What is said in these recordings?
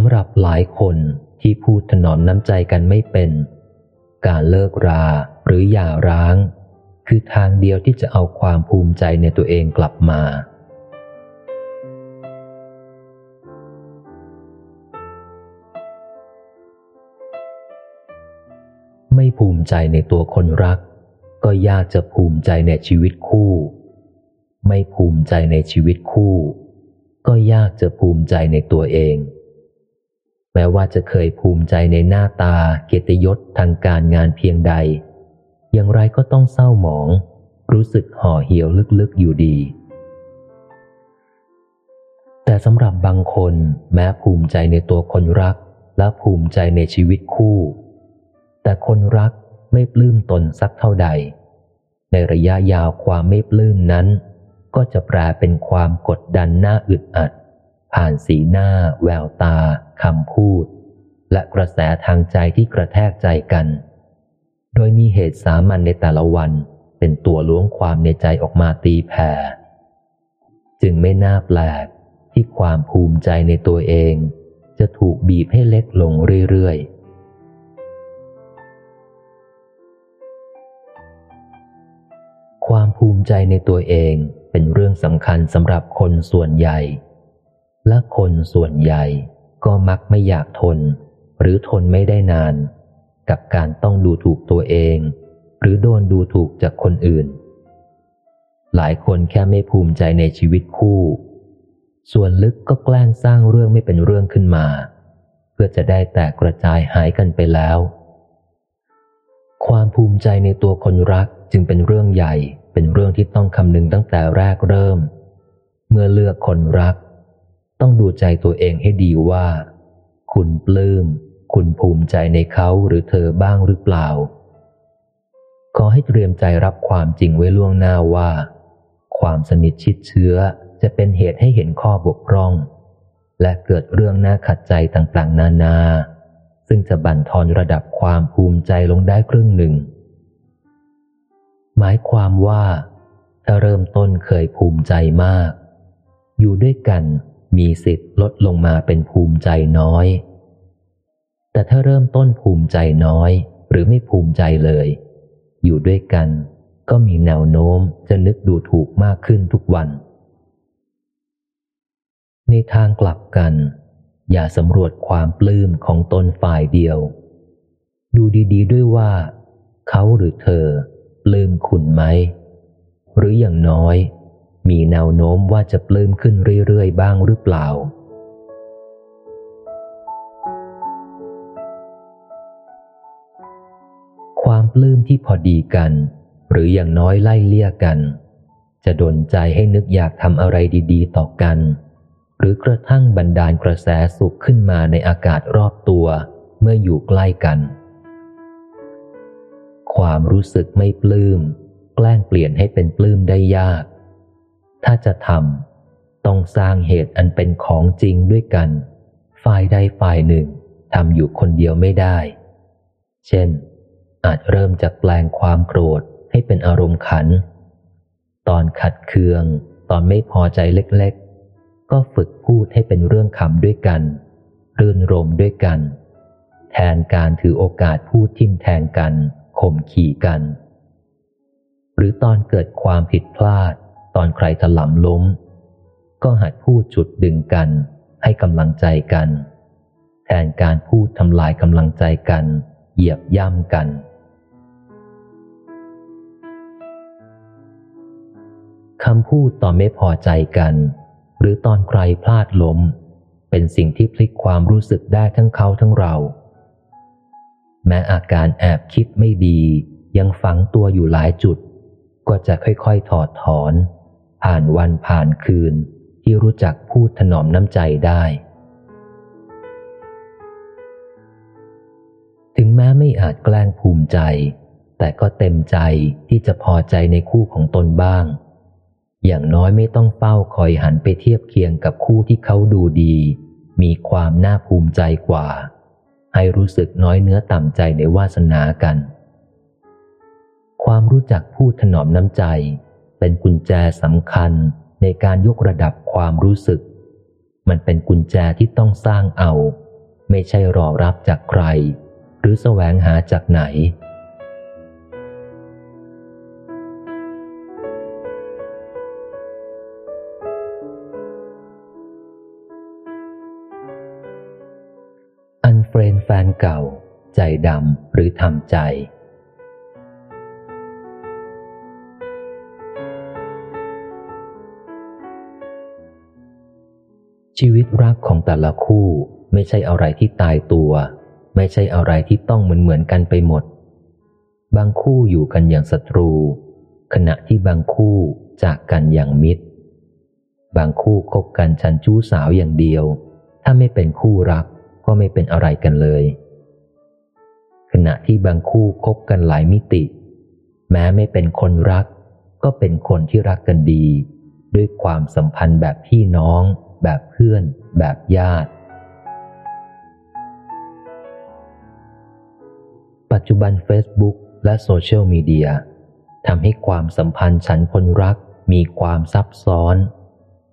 ำหรับหลายคนที่พูดถนอมน้ำใจกันไม่เป็น การเลิกราหรือหย่าร้าง คือทางเดียวที่จะเอาความภูมิใจในตัวเองกลับมา ไม่ภูมิใจในตัวคนรัก ก็ยากจะภูมิใจในชีวิตคู่ ไม่ภูมิใจในชีวิตคู่ ก็ยากจะภูมิใจในตัวเอง แม้ว่าจะเคยภูมิใจในหน้าตาเกียรติยศทางการงานเพียงใด อย่างไรก็ต้องเศร้าหมอง รู้สึกห่อเหี่ยวลึกๆอยู่ดี แต่สำหรับบางคนแม้ภูมิใจในตัวคนรัก และภูมิใจในชีวิตคู่ แต่คนรักไม่ปลื้มตนสักเท่าใด ในระยะยาวความไม่ปลื้มนั้น ก็จะแปลเป็นความกดดันหน้าอึดอัด ผ่านสีหน้า แววตาคำพูด และกระแสทางใจที่กระแทกใจกัน โดยมีเหตุสามัญในแต่ละวันเป็นตัวล้วงความในใจออกมาตีแผ่ จึงไม่น่าแปลกที่ความภูมิใจในตัวเอง จะถูกบีบให้เล็กลงเรื่อยๆความภูมิใจในตัวเองเป็นเรื่องสำคัญสำหรับคนส่วนใหญ่ และคนส่วนใหญ่ก็มักไม่อยากทน หรือทนไม่ได้นาน กับการต้องดูถูกตัวเอง หรือโดนดูถูกจากคนอื่น หลายคนแค่ไม่ภูมิใจในชีวิตคู่ ส่วนลึกก็แกล้งสร้างเรื่องไม่เป็นเรื่องขึ้นมา เพื่อจะได้แตกกระจายหายกันไปแล้ว ความภูมิใจในตัวคนรักจึงเป็นเรื่องใหญ่เป็นเรื่องที่ต้องคำนึงตั้งแต่แรกเริ่ม เมื่อเลือกคนรัก ต้องดูใจตัวเองให้ดีว่า คุณปลืม้ม คุณภูมิใจในเขาหรือเธอบ้างหรือเปล่า ขอให้เตรียมใจรับความจริงไว้ล่วงหน้าว่า ความสนิทชิดเชื้อจะเป็นเหตุให้เห็นข้อบกพร่อง และเกิดเรื่องน่าขัดใจต่างๆ นานา ซึ่งจะบั่นทอนระดับความภูมิใจลงได้ครึ่งหนึ่ง หมายความว่า ถ้าเริ่มต้นเคยภูมิใจมาก อยู่ด้วยกัน มีสิทธิ์ลดลงมาเป็นภูมิใจน้อย แต่ถ้าเริ่มต้นภูมิใจน้อย หรือไม่ภูมิใจเลย อยู่ด้วยกัน ก็มีแนวโน้มจะนึกดูถูกมากขึ้นทุกวัน ในทางกลับกัน อย่าสำรวจความปลื้มของตนฝ่ายเดียว ดูดีๆด้วยว่า เขาหรือเธอปลื้มคุณไหม หรืออย่างน้อย มีแนวโน้มว่าจะปลื้มขึ้นเรื่อยๆ บ้างหรือเปล่า ความปลื้มที่พอดีกัน หรืออย่างน้อยไล่เลี่ยกัน จะดนใจให้นึกอยากทำอะไรดีๆ ต่อกัน หรือกระทั่งบันดาลกระแสสุขขึ้นมาในอากาศรอบตัวเมื่ออยู่ใกล้กัน ความรู้สึกไม่ปลื้ม แกล้งเปลี่ยนให้เป็นปลื้มได้ยาก ถ้าจะทำต้องสร้างเหตุอันเป็นของจริงด้วยกัน ฝ่ายใดฝ่ายหนึ่งทำอยู่คนเดียวไม่ได้ เช่น อาจเริ่มจากแปลงความโกรธให้เป็นอารมณ์ขัน ตอนขัดเคือง ตอนไม่พอใจเล็กๆ ก็ฝึกพูดให้เป็นเรื่องขำด้วยกัน รื่นรมด้วยกัน แทนการถือโอกาสพูดทิมแทงกันข่มขี่กัน หรือตอนเกิดความผิดพลาด ตอนใครถลำล้ม ก็หัดพูดจุดดึงกัน ให้กำลังใจกัน แทนการพูดทำลายกำลังใจกัน เหยียบย่ำกัน คำพูดตอนไม่พอใจกัน หรือตอนใครพลาดล้ม เป็นสิ่งที่พลิกความรู้สึกได้ทั้งเขาทั้งเรา แม้อาการแอบคิดไม่ดียังฝังตัวอยู่หลายจุดก็จะค่อยๆ ถอดถอน ผ่านวันผ่านคืนที่รู้จักพูดถนอมน้ำใจได้ ถึงแม้ไม่อาจแกล้งภูมิใจ แต่ก็เต็มใจที่จะพอใจในคู่ของตนบ้าง อย่างน้อยไม่ต้องเฝ้าคอยหันไปเทียบเคียงกับคู่ที่เขาดูดี มีความน่าภูมิใจกว่า ให้รู้สึกน้อยเนื้อต่ำใจในวาสนากัน ความรู้จักพูดถนอมน้ำใจ เป็นกุญแจสำคัญในการยกระดับความรู้สึก มันเป็นกุญแจที่ต้องสร้างเอา ไม่ใช่รอรับจากใคร หรือแสวงหาจากไหน อันเฟรนแฟนเก่า ใจดำหรือทำใจ ชีวิตรักของแต่ละคู่ไม่ใช่อะไรที่ตายตัว ไม่ใช่อะไรที่ต้องเหมือนเหมือนกันไปหมด บางคู่อยู่กันอย่างศัตรู ขณะที่บางคู่จากกันอย่างมิตร บางคู่คบกันชันจู้สาวอย่างเดียว ถ้าไม่เป็นคู่รักก็ไม่เป็นอะไรกันเลย ขณะที่บางคู่คบกันหลายมิติ แม้ไม่เป็นคนรัก ก็เป็นคนที่รักกันดี ด้วยความสัมพันธ์แบบพี่น้อง แบบเพื่อน แบบญาติ ปัจจุบัน Facebook และโซเชียลมีเดียทำให้ความสัมพันธ์ฉันคนรักมีความซับซ้อน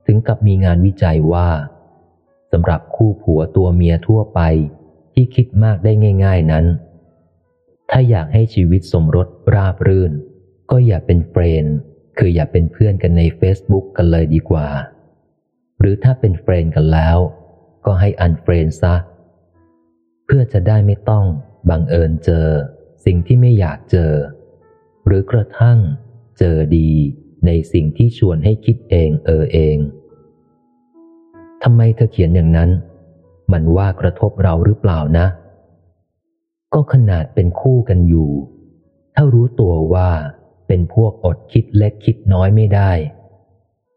ถึงกับมีงานวิจัยว่าสำหรับคู่ผัวตัวเมียทั่วไปที่คิดมากได้ง่าย ๆนั้น ถ้าอยากให้ชีวิตสมรสราบรื่น ก็อย่าเป็น friend คืออย่าเป็นเพื่อนกันใน Facebook กันเลยดีกว่า หรือถ้าเป็น friend กันแล้ว ก็ให้ unfriend ซะ เพื่อจะได้ไม่ต้องบังเอิญเจอ สิ่งที่ไม่อยากเจอ หรือกระทั่งเจอดีในสิ่งที่ชวนให้คิดเองเออเองทำไมเธอเขียนอย่างนั้น มันว่ากระทบเราหรือเปล่านะ ก็ขนาดเป็นคู่กันอยู่ ถ้ารู้ตัวว่าเป็นพวกอดคิดเล็กคิดน้อยไม่ได้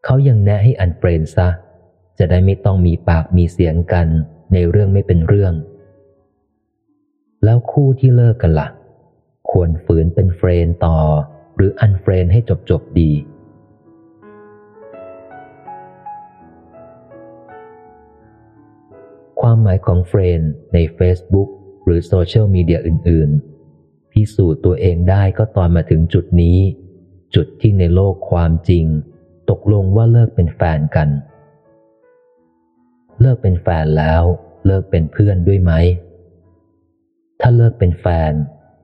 เขายังแนะให้ unfriend ซะ จะได้ไม่ต้องมีปากมีเสียงกันในเรื่องไม่เป็นเรื่อง แล้วคู่ที่เลิกกันล่ะ ควรฝืนเป็น friend ต่อ หรือ unfriend ให้จบจบดี ความหมายของเฟรนใน Facebook หรือโซเชียลมีเดียอื่น ๆ พิสูจน์ตัวเองได้ก็ตอนมาถึงจุดนี้ จุดที่ในโลกความจริง ตกลงว่าเลิกเป็นแฟนกัน เลิกเป็นแฟนแล้ว เลิกเป็นเพื่อนด้วยไหม ถ้าเลิกเป็นแฟน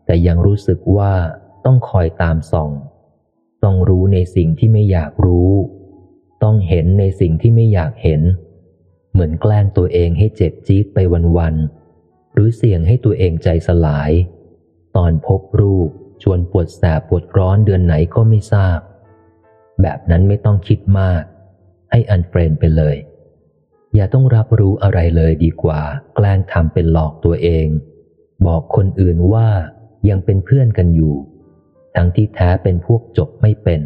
แต่ยังรู้สึกว่าต้องคอยตามส่อง ต้องรู้ในสิ่งที่ไม่อยากรู้ ต้องเห็นในสิ่งที่ไม่อยากเห็น เหมือนแกล้งตัวเองให้เจ็บจี๊ดไปวันๆหรือเสี่ยงให้ตัวเองใจสลาย ตอนพบรูปชวนปวดแสบปวดร้อนเดือนไหนก็ไม่ทราบ แบบนั้นไม่ต้องคิดมาก ให้อันเฟรนไปเลย อย่าต้องรับรู้อะไรเลยดีกว่า แกล้งทำเป็นหลอกตัวเอง บอกคนอื่นว่ายังเป็นเพื่อนกันอยู่ ทั้งที่แท้เป็นพวกจบไม่เป็น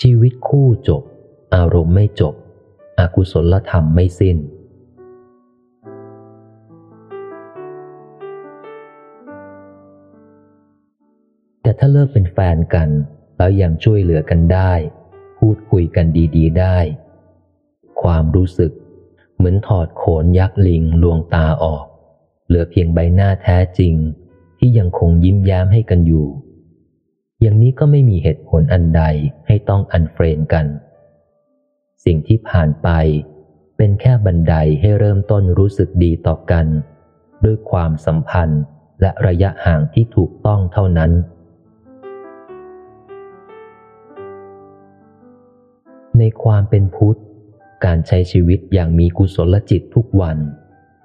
ชีวิตคู่จบ อารมณ์ไม่จบ อกุศลธรรมไม่สิน้น แต่ถ้าเลิกเป็นแฟนกัน แล้วยังช่วยเหลือกันได้ พูดคุยกันดี ๆ ได้ ความรู้สึก เหมือนถอดโขนยักษ์ลิงลวงตาออก เหลือเพียงใบหน้าแท้จริง ที่ยังคงยิ้มแย้มให้กันอยู่ อย่างนี้ก็ไม่มีเหตุผลอันใดให้ต้องอันเฟรนกัน สิ่งที่ผ่านไปเป็นแค่บันไดให้เริ่มต้นรู้สึกดีต่อกัน ด้วยความสัมพันธ์และระยะห่างที่ถูกต้องเท่านั้นในความเป็นพุทธ การใช้ชีวิตอย่างมีกุศลจิตทุกวัน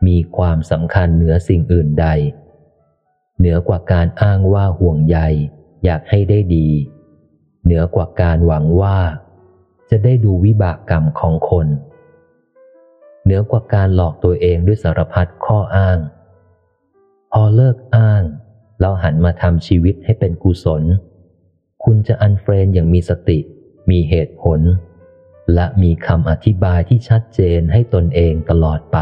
มีความสำคัญเหนือสิ่งอื่นใด เหนือกว่าการอ้างว่าห่วงใย อยากให้ได้ดี เหนือกว่าการหวังว่า จะได้ดูวิบากกรรมของคน เหนือกว่าการหลอกตัวเองด้วยสารพัดข้ออ้าง พอเลิกอ้างแล้วหันมาทำชีวิตให้เป็นกุศล คุณจะอันเฟรนอย่างมีสติ มีเหตุผล และมีคำอธิบายที่ชัดเจนให้ตนเองตลอดไป